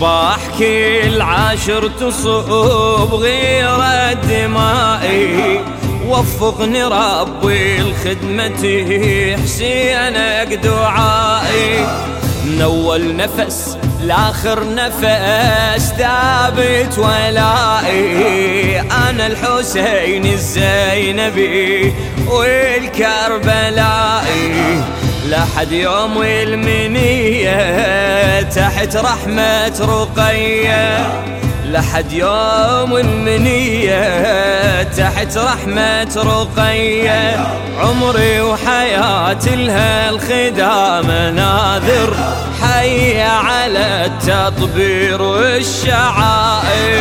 بحكي العاشر تصوب غير دمائي. وفقني ربي لخدمتي حسينك دعائي. من اول نفس لآخر نفس ثابت ولائي. أنا الحسين الزينبي والكربلائي. لحد يوم المنية تحت رحمة رقية. لحد يوم المنية تحت رحمة رقية. عمري وحياتي لها الخدام ناذر. حي على التطبير والشعائر.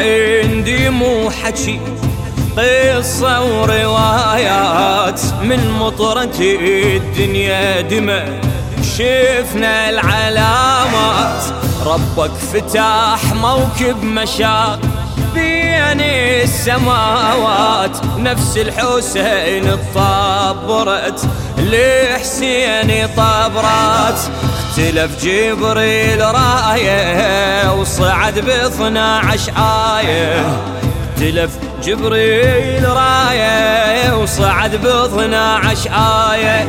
عندي مو حكي قصة وروايات. من مطرة الدنيا دمع شفنا العلامات. ربك فتح موكب مشاق بين السماوات. نفس الحسين طبرت لحسين طابرات. اختلف جبريل راية صعد ب عش آية تلف جبريل راية وصعد ب عش آية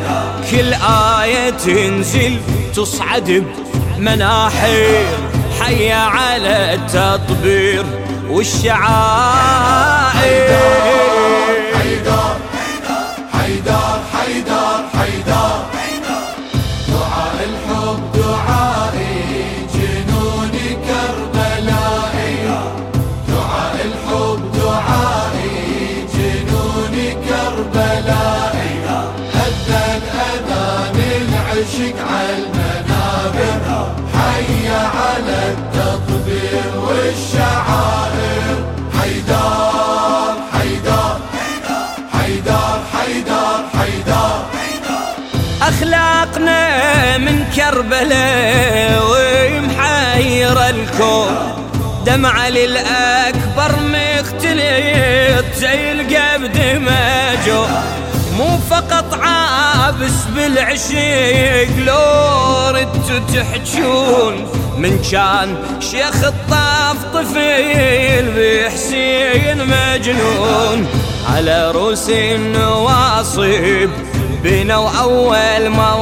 كل آية تنزل تصعد بمناحير حي على التطبير والشعائر. حيدار حيدار حيدار حيدار اشتقنا من كربلاء ومحير الكون. دمع للأكبر مختلط زي القبد ماجو مو فقط عابس بالعشيق لو ردتوا تحجون. من كان شيخ الطفطفيل بحسين مجنون. على رؤوس النواصب بنوا أول ما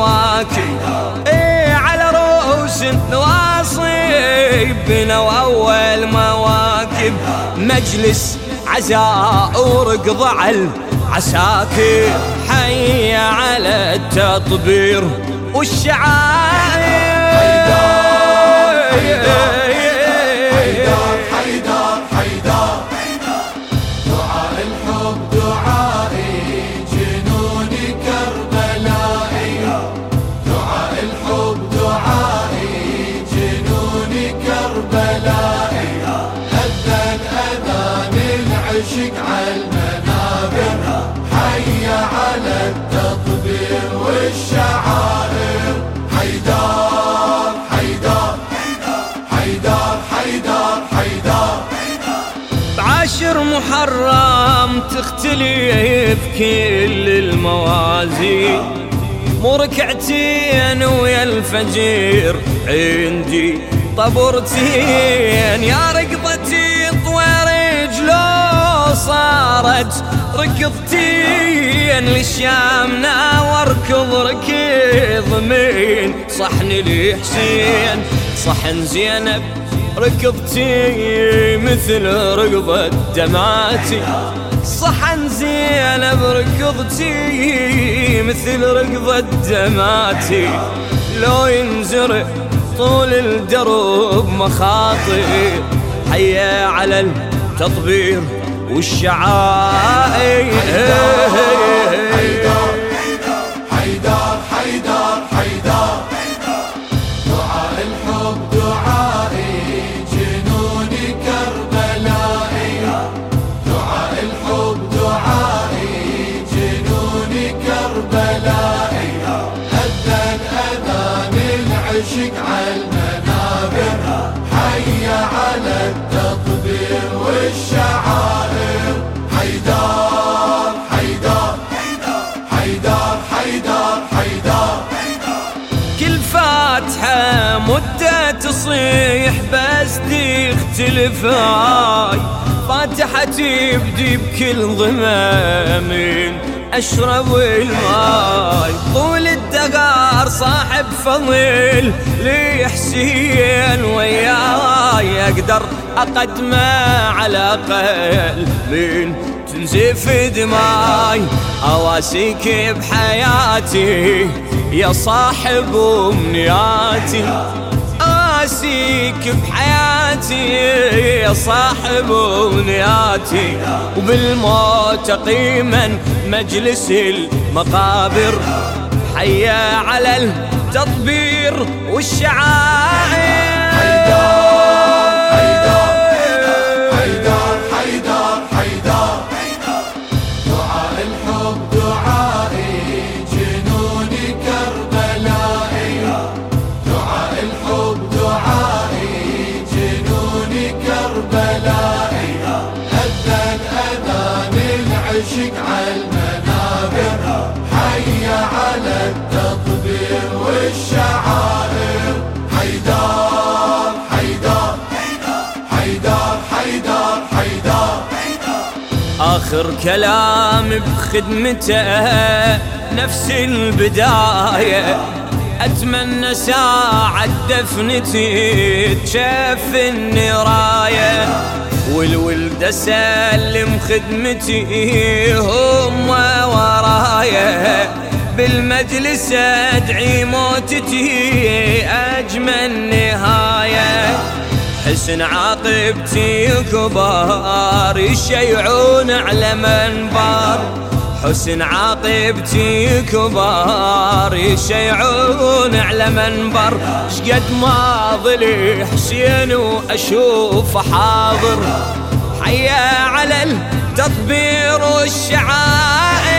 مجلس عزاء ورقض على عساكر حي على التطبير والشعار المحرم تختلف كل الموازين مو ركعتين ويا الفجير عندي طبرتين يا رقبتي طوير لو صارت. ركضتين للشام واركض ركض من صحن لحسين. صحن زينب ركضتي مثل ركضة دمعتي. صحن زينب بركضتي مثل ركضة دمعتي. لو ينزرع طول الدرب مخاطر حيا على التطبير والشعائر. فاتحة مدة تصيح بس دي اختلف هاي فاتحتي بدي بكل ضمامين أشرب الماي. طول الدقار صاحب فضل لي حسين وياي. أقدر أقدمه على قلبين تنزف دماي أواسيك بحياتي يا صاحب أمنياتي. أواسيك بحياتي يا صاحب أمنياتي. وبالموت قيما مجلس المقابر. حيا على التطبير والشعائر. وشك على المنابر حي على التطبير والشعائر. حيدار حيدار حيدار حيدار حيدار آخر كلام بخدمته نفس البداية. أتمنى ساعة دفنتي تشف النراية. والولد اسلم خدمتي هم ورايا. بالمجلس أدعي موتتي أجمل نهاية. حسن عاقبتي كبار يشيعون على منبر. حسن عاقبتي كبار يشيعون على منبر. شقد ما ظلي حسين وأشوف حاضر. حيا على التطبير والشعائر.